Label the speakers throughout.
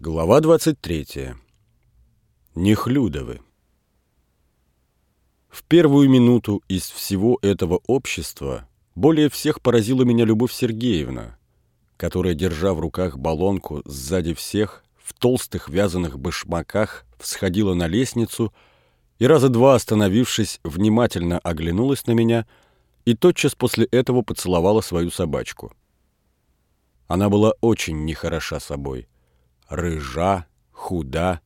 Speaker 1: Глава 23. Нехлюдовы. В первую минуту из всего этого общества более всех поразила меня Любовь Сергеевна, которая, держа в руках баллонку сзади всех, в толстых вязаных башмаках всходила на лестницу и раза два остановившись, внимательно оглянулась на меня и тотчас после этого поцеловала свою собачку. Она была очень нехороша собой — рыжа, худа,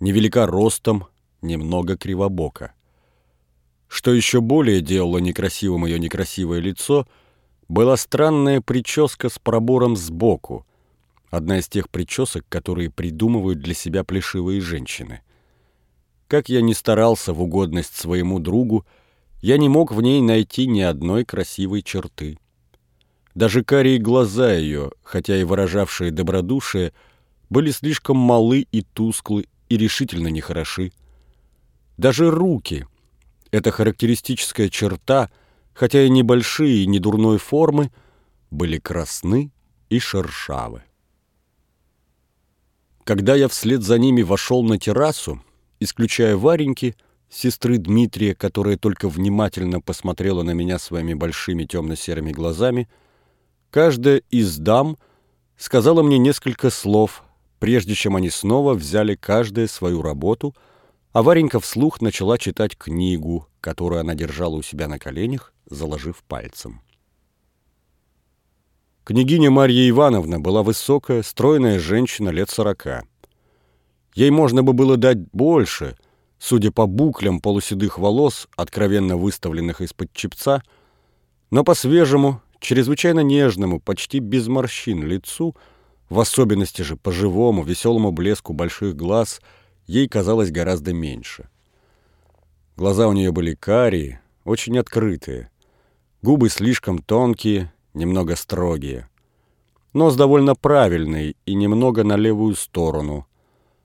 Speaker 1: невелика ростом, немного кривобока. Что еще более делало некрасивым ее некрасивое лицо, была странная прическа с пробором сбоку, одна из тех причесок, которые придумывают для себя плешивые женщины. Как я ни старался в угодность своему другу, я не мог в ней найти ни одной красивой черты. Даже карие глаза ее, хотя и выражавшие добродушие, были слишком малы и тусклы и решительно нехороши. Даже руки, эта характеристическая черта, хотя и небольшие и не дурной формы, были красны и шершавы. Когда я вслед за ними вошел на террасу, исключая Вареньки, сестры Дмитрия, которая только внимательно посмотрела на меня своими большими темно-серыми глазами, каждая из дам сказала мне несколько слов, прежде чем они снова взяли каждая свою работу, а Варенька вслух начала читать книгу, которую она держала у себя на коленях, заложив пальцем. Княгиня Марья Ивановна была высокая, стройная женщина лет сорока. Ей можно бы было дать больше, судя по буклям полуседых волос, откровенно выставленных из-под чепца, но по свежему, чрезвычайно нежному, почти без морщин лицу – в особенности же по живому, веселому блеску больших глаз ей казалось гораздо меньше. Глаза у нее были карие, очень открытые, губы слишком тонкие, немного строгие. Нос довольно правильный и немного на левую сторону.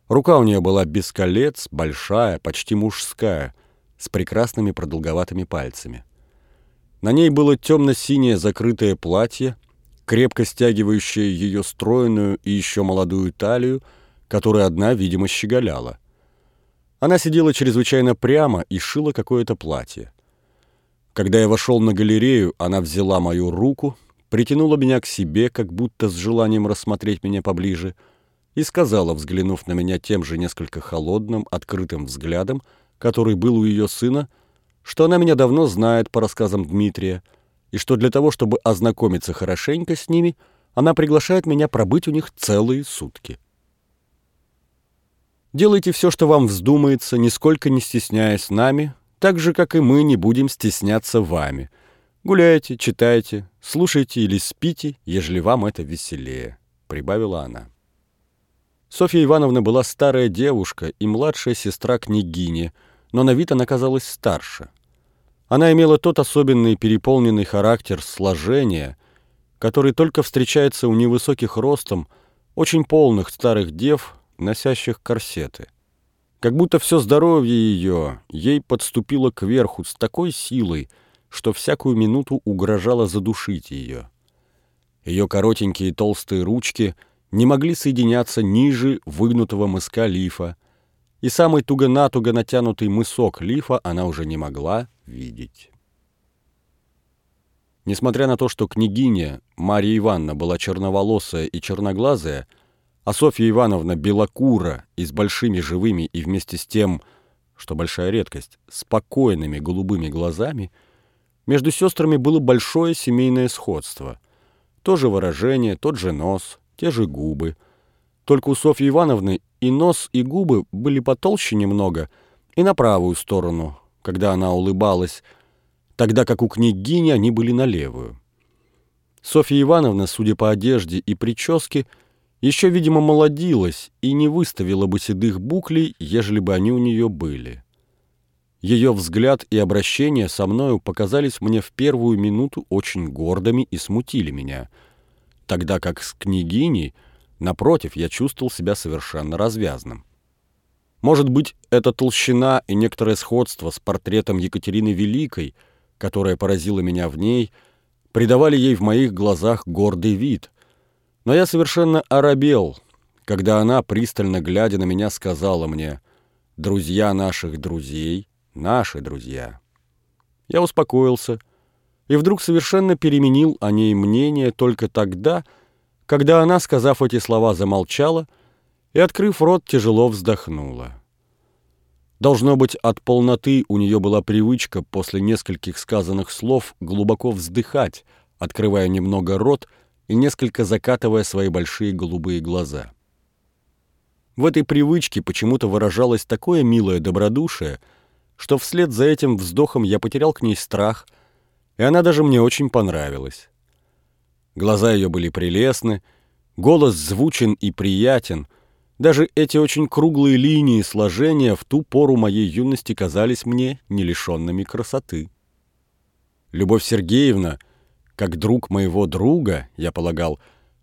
Speaker 1: Рука у нее была без колец, большая, почти мужская, с прекрасными продолговатыми пальцами. На ней было темно-синее закрытое платье, крепко стягивающая ее стройную и еще молодую талию, которая одна, видимо, щеголяла. Она сидела чрезвычайно прямо и шила какое-то платье. Когда я вошел на галерею, она взяла мою руку, притянула меня к себе, как будто с желанием рассмотреть меня поближе, и сказала, взглянув на меня тем же несколько холодным, открытым взглядом, который был у ее сына, что она меня давно знает по рассказам Дмитрия, и что для того, чтобы ознакомиться хорошенько с ними, она приглашает меня пробыть у них целые сутки. Делайте все, что вам вздумается, нисколько не стесняясь нами, так же, как и мы не будем стесняться вами. Гуляйте, читайте, слушайте или спите, ежели вам это веселее», — прибавила она. Софья Ивановна была старая девушка и младшая сестра княгини, но на вид она казалась старше — она имела тот особенный переполненный характер сложения, который только встречается у невысоких ростом, очень полных старых дев, носящих корсеты. Как будто все здоровье ее ей подступило кверху с такой силой, что всякую минуту угрожало задушить ее. Ее коротенькие толстые ручки не могли соединяться ниже выгнутого мыска лифа, и самый туго-натуго натянутый мысок лифа она уже не могла видеть. Несмотря на то, что княгиня Марья Ивановна была черноволосая и черноглазая, а Софья Ивановна белокура и с большими живыми и вместе с тем, что большая редкость, спокойными голубыми глазами, между сестрами было большое семейное сходство. То же выражение, тот же нос, те же губы. Только у Софьи Ивановны и нос, и губы были потолще немного, и на правую сторону, когда она улыбалась, тогда как у княгини они были на левую. Софья Ивановна, судя по одежде и прическе, еще, видимо, молодилась и не выставила бы седых буклей, ежели бы они у нее были. Ее взгляд и обращение со мною показались мне в первую минуту очень гордыми и смутили меня, тогда как с княгиней — Напротив, я чувствовал себя совершенно развязным. Может быть, эта толщина и некоторое сходство с портретом Екатерины Великой, которое поразило меня в ней, придавали ей в моих глазах гордый вид. Но я совершенно оробел, когда она, пристально глядя на меня, сказала мне «Друзья наших друзей — наши друзья». Я успокоился и вдруг совершенно переменил о ней мнение только тогда, когда она, сказав эти слова, замолчала и, открыв рот, тяжело вздохнула. Должно быть, от полноты у нее была привычка после нескольких сказанных слов глубоко вздыхать, открывая немного рот и несколько закатывая свои большие голубые глаза. В этой привычке почему-то выражалось такое милое добродушие, что вслед за этим вздохом я потерял к ней страх, и она даже мне очень понравилась. Глаза ее были прелестны, голос звучен и приятен — даже эти очень круглые линии сложения в ту пору моей юности казались мне не лишенными красоты. Любовь Сергеевна, как друг моего друга, я полагал,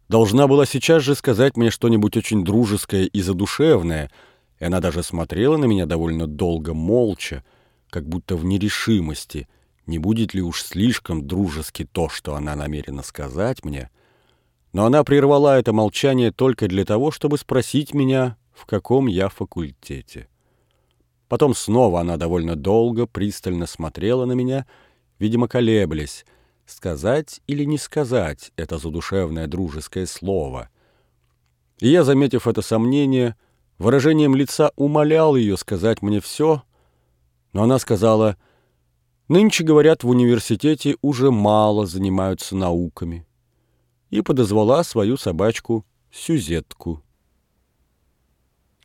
Speaker 1: должна была сейчас же сказать мне что-нибудь очень дружеское и задушевное, и она даже смотрела на меня довольно долго, молча, как будто в нерешимости, не будет ли уж слишком дружески то, что она намерена сказать мне — но она прервала это молчание только для того, чтобы спросить меня, в каком я факультете. Потом снова она довольно долго, пристально смотрела на меня, видимо, колеблясь, сказать или не сказать это задушевное дружеское слово. И я, заметив это сомнение, выражением лица умолял ее сказать мне все, но она сказала, «Нынче, говорят, в университете уже мало занимаются науками и подозвала свою собачку Сюзетку.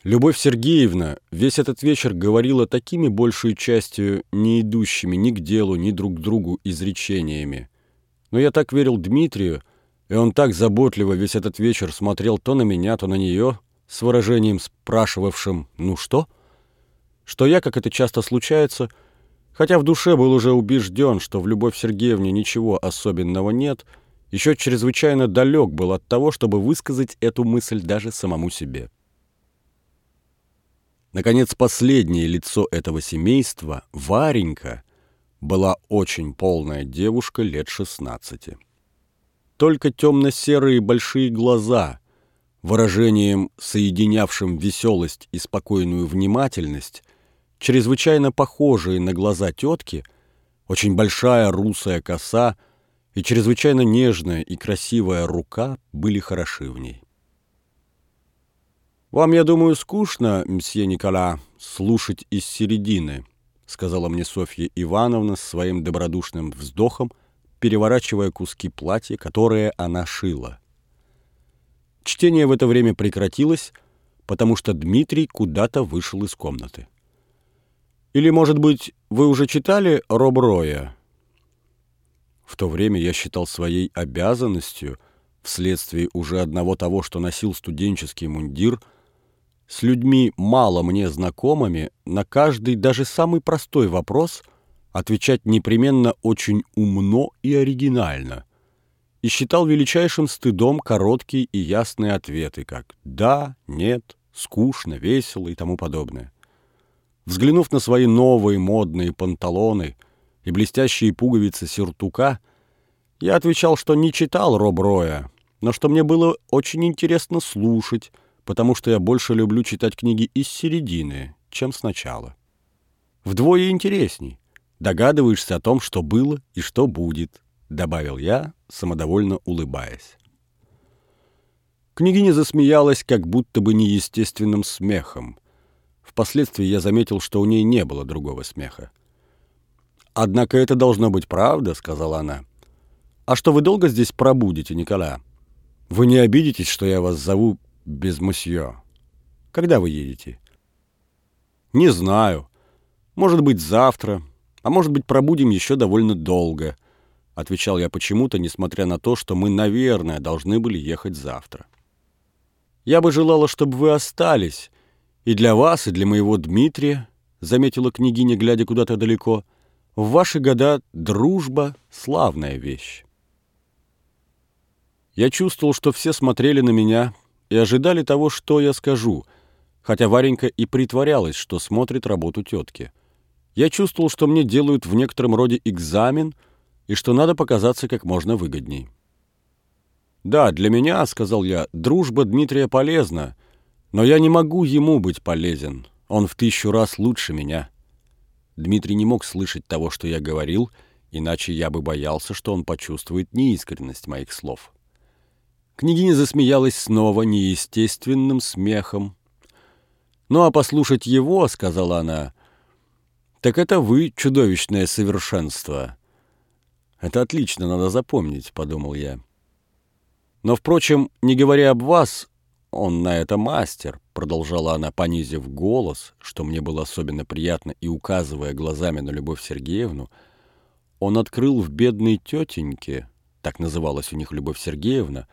Speaker 1: Любовь Сергеевна весь этот вечер говорила такими большей частью не идущими ни к делу, ни друг к другу изречениями. Но я так верил Дмитрию, и он так заботливо весь этот вечер смотрел то на меня, то на нее, с выражением спрашивавшим «ну что?», что я, как это часто случается, хотя в душе был уже убежден, что в Любовь Сергеевне ничего особенного нет — еще чрезвычайно далек был от того, чтобы высказать эту мысль даже самому себе. Наконец, последнее лицо этого семейства, Варенька, была очень полная девушка лет 16. Только темно-серые большие глаза, выражением, соединявшим веселость и спокойную внимательность, чрезвычайно похожие на глаза тетки, очень большая русая коса — и чрезвычайно нежная и красивая рука были хороши в ней. «Вам, я думаю, скучно, мсье Никола, слушать из середины», сказала мне Софья Ивановна с своим добродушным вздохом, переворачивая куски платья, которые она шила. Чтение в это время прекратилось, потому что Дмитрий куда-то вышел из комнаты. «Или, может быть, вы уже читали Роброя?» В то время я считал своей обязанностью, вследствие уже одного того, что носил студенческий мундир, с людьми мало мне знакомыми, на каждый даже самый простой вопрос отвечать непременно очень умно и оригинально. И считал величайшим стыдом короткие и ясные ответы, как «да», «нет», «скучно», «весело» и тому подобное. Взглянув на свои новые модные панталоны — и блестящие пуговицы сюртука, я отвечал, что не читал Роб Роя, но что мне было очень интересно слушать, потому что я больше люблю читать книги из середины, чем сначала. Вдвое интересней. Догадываешься о том, что было и что будет, добавил я, самодовольно улыбаясь. Княгиня засмеялась как будто бы неестественным смехом. Впоследствии я заметил, что у ней не было другого смеха. «Однако это должно быть правда», — сказала она. «А что вы долго здесь пробудете, Никола? Вы не обидитесь, что я вас зову без мусье? Когда вы едете?» «Не знаю. Может быть, завтра, а может быть, пробудем еще довольно долго», — отвечал я почему-то, несмотря на то, что мы, наверное, должны были ехать завтра. «Я бы желала, чтобы вы остались, и для вас, и для моего Дмитрия», — заметила княгиня, глядя куда-то далеко, — в ваши года дружба — славная вещь. Я чувствовал, что все смотрели на меня и ожидали того, что я скажу, хотя Варенька и притворялась, что смотрит работу тетки. Я чувствовал, что мне делают в некотором роде экзамен и что надо показаться как можно выгодней. «Да, для меня, — сказал я, — дружба Дмитрия полезна, Но я не могу ему быть полезен. Он в тысячу раз лучше меня. Дмитрий не мог слышать того, что я говорил, иначе я бы боялся, что он почувствует неискренность моих слов. Княгиня засмеялась снова неестественным смехом. «Ну а послушать его, — сказала она, — так это вы чудовищное совершенство». «Это отлично, надо запомнить», — подумал я. «Но, впрочем, не говоря об вас, он на это мастер», — продолжала она, понизив голос, что мне было особенно приятно, и указывая глазами на Любовь Сергеевну, он открыл в бедной тетеньке, так называлась у них Любовь Сергеевна,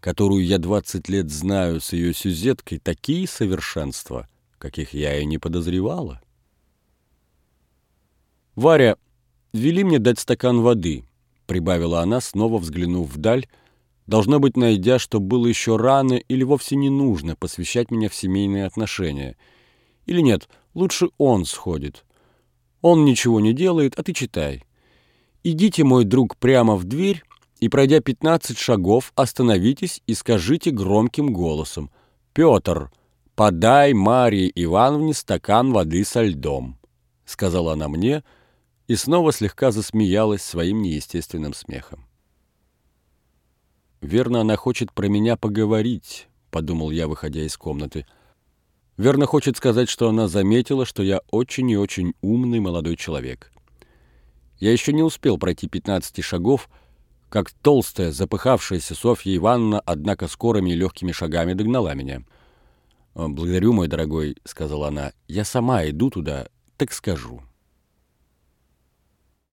Speaker 1: которую я двадцать лет знаю с ее сюзеткой, такие совершенства, каких я и не подозревала. «Варя, вели мне дать стакан воды», — прибавила она, снова взглянув вдаль, должно быть, найдя, что было еще рано или вовсе не нужно посвящать меня в семейные отношения. Или нет, лучше он сходит. Он ничего не делает, а ты читай. Идите, мой друг, прямо в дверь и, пройдя пятнадцать шагов, остановитесь и скажите громким голосом «Петр, подай Марии Ивановне стакан воды со льдом», — сказала она мне, — и снова слегка засмеялась своим неестественным смехом. «Верно, она хочет про меня поговорить», — подумал я, выходя из комнаты. «Верно, хочет сказать, что она заметила, что я очень и очень умный молодой человек». Я еще не успел пройти пятнадцати шагов, как толстая, запыхавшаяся Софья Ивановна, однако скорыми и легкими шагами догнала меня. «Благодарю, мой дорогой», — сказала она, — «я сама иду туда, так скажу».